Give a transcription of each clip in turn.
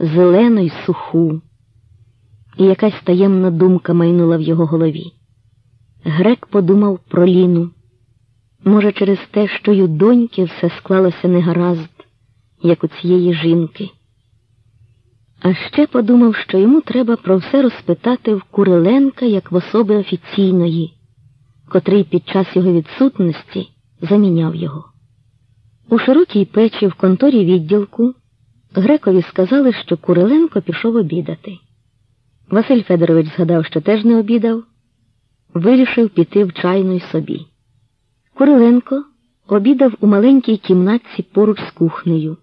зелену й суху, і якась таємна думка майнула в його голові. Грек подумав про Ліну. Може, через те, що й у доньки все склалося негаразд, як у цієї жінки. А ще подумав, що йому треба про все розпитати в Куриленка як в особи офіційної, котрий під час його відсутності заміняв його. У широкій печі в конторі відділку Грекові сказали, що Куриленко пішов обідати. Василь Федорович згадав, що теж не обідав, вирішив піти в чайну й собі. Куриленко обідав у маленькій кімнатці поруч з кухнею.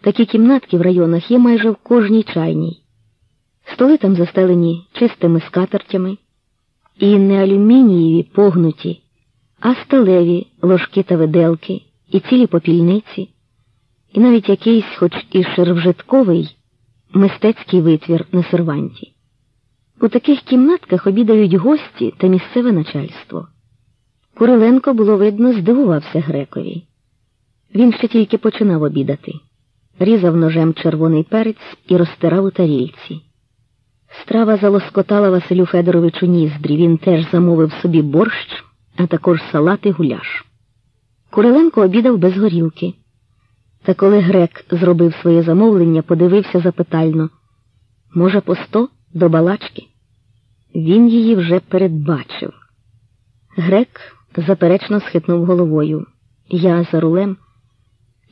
Такі кімнатки в районах є майже в кожній чайній. Столи там застелені чистими скатертями, і не алюмінієві погнуті, а сталеві ложки та виделки, і цілі попільниці, і навіть якийсь, хоч і шервжитковий, мистецький витвір на серванті. У таких кімнатках обідають гості та місцеве начальство. Куриленко, було видно, здивувався грекові. Він ще тільки починав обідати, різав ножем червоний перець і розтирав у тарільці. Страва залоскотала Василю Федоровичу ніздрі. Він теж замовив собі борщ, а також салат і гуляш. Куриленко обідав без горілки. Та коли грек зробив своє замовлення, подивився запитально може, по сто до балачки? Він її вже передбачив. Грек заперечно схитнув головою. Я за рулем,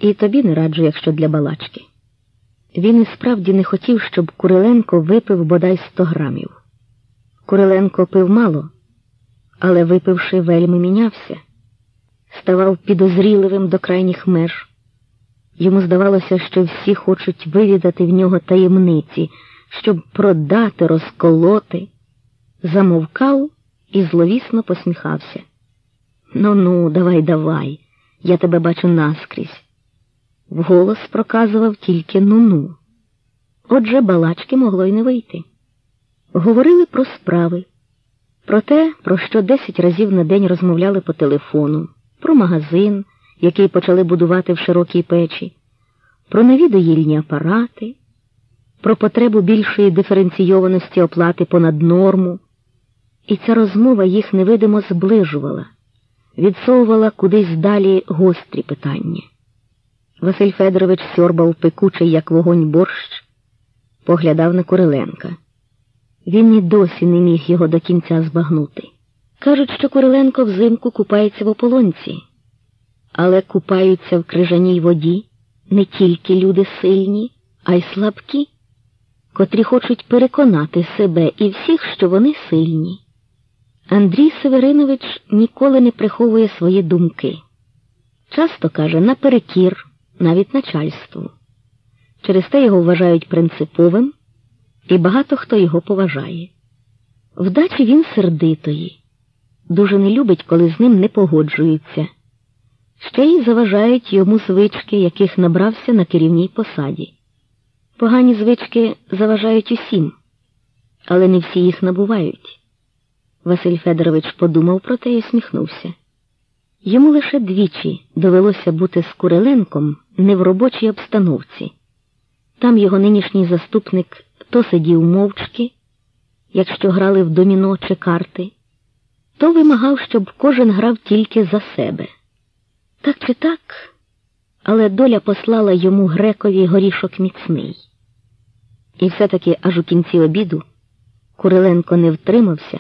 і тобі не раджу, якщо для балачки. Він і справді не хотів, щоб Куриленко випив бодай сто грамів. Куриленко пив мало, але випивши, вельми мінявся, ставав підозріливим до крайніх меж. Йому здавалося, що всі хочуть вивідати в нього таємниці, щоб продати, розколоти. Замовкав і зловісно посміхався. Ну ну, давай, давай, я тебе бачу наскрізь. Вголос проказував тільки ну-ну. Отже, балачки могло й не вийти. Говорили про справи, про те, про що десять разів на день розмовляли по телефону, про магазин, який почали будувати в широкій печі, про нові доїльні апарати, про потребу більшої диференційованості оплати понад норму. І ця розмова їх невидимо зближувала, відсовувала кудись далі гострі питання. Василь Федорович сьорбав пекучий, як вогонь борщ, поглядав на Куриленка. Він і досі не міг його до кінця збагнути. Кажуть, що Куриленко взимку купається в ополонці, але купаються в крижаній воді не тільки люди сильні, а й слабкі, котрі хочуть переконати себе і всіх, що вони сильні. Андрій Северинович ніколи не приховує свої думки. Часто каже наперекір, навіть начальству. Через те його вважають принциповим, і багато хто його поважає. Вдачі він сердитої, дуже не любить, коли з ним не погоджуються. Ще й заважають йому звички, яких набрався на керівній посаді. Погані звички заважають усім, але не всі їх набувають. Василь Федорович подумав про те і усміхнувся. Йому лише двічі довелося бути з Куриленком не в робочій обстановці. Там його нинішній заступник то сидів мовчки, якщо грали в доміно чи карти, то вимагав, щоб кожен грав тільки за себе. Так чи так, але доля послала йому грекові горішок міцний. І все-таки аж у кінці обіду Куриленко не втримався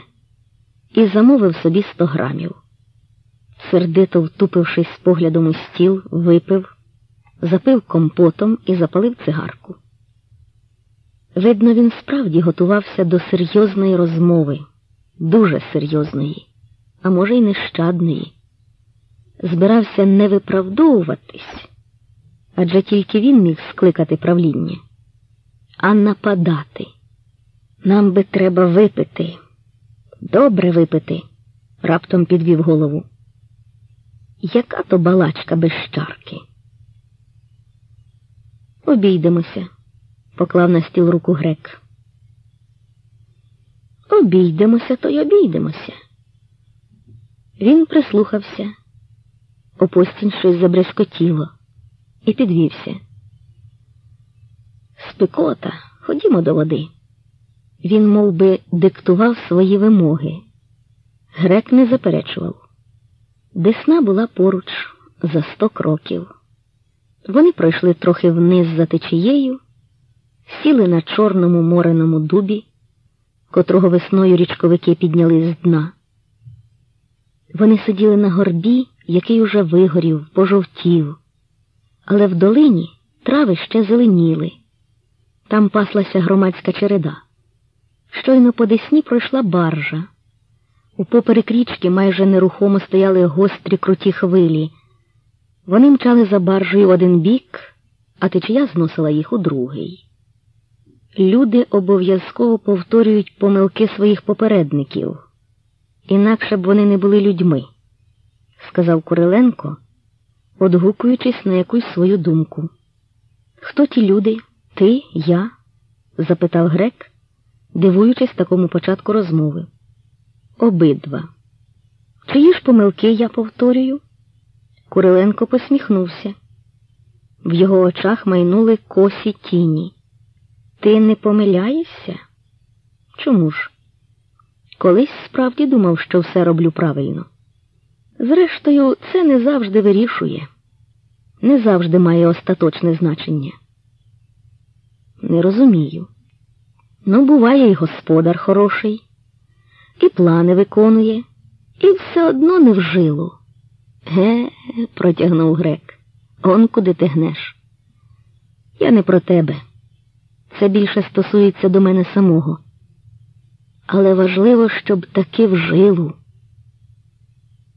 і замовив собі сто грамів. Сердито втупившись поглядом у стіл, випив, запив компотом і запалив цигарку. Видно, він справді готувався до серйозної розмови, дуже серйозної, а може, й нещадної. Збирався не виправдовуватись, адже тільки він міг скликати правління, а нападати. Нам би треба випити. Добре випити, раптом підвів голову. Яка то балачка без щарки? Обійдемося, поклав на стіл руку грек. Обійдемося, то й обійдемося. Він прислухався, опостінь щось забрескотіло і підвівся. Спекота, ходімо до води. Він мов би, диктував свої вимоги. Грек не заперечував. Десна була поруч за сто кроків. Вони пройшли трохи вниз за течією, сіли на чорному мореному дубі, котрого весною річковики підняли з дна. Вони сиділи на горбі, який уже вигорів, пожовтів, але в долині трави ще зеленіли. Там паслася громадська череда. Щойно по десні пройшла баржа. У поперек річки майже нерухомо стояли гострі круті хвилі. Вони мчали за баржею в один бік, а течія зносила їх у другий. Люди обов'язково повторюють помилки своїх попередників, інакше б вони не були людьми, сказав Куриленко, одгукуючись на якусь свою думку. Хто ті люди? Ти, я? запитав грек, дивуючись такому початку розмови. Обидва. Чиї ж помилки я повторюю? Куриленко посміхнувся. В його очах майнули косі тіні. Ти не помиляєшся? Чому ж? Колись справді думав, що все роблю правильно. Зрештою, це не завжди вирішує, не завжди має остаточне значення. Не розумію. Ну, буває, і господар хороший, і плани виконує, і все одно не вжило. Ге, протягнув грек. Он куди ти гнеш? Я не про тебе. Це більше стосується до мене самого. Але важливо, щоб таки вжилу.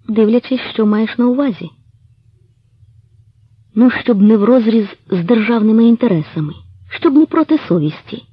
Дивлячись, що маєш на увазі. Ну, щоб не в розріз з державними інтересами, щоб не проти совісті.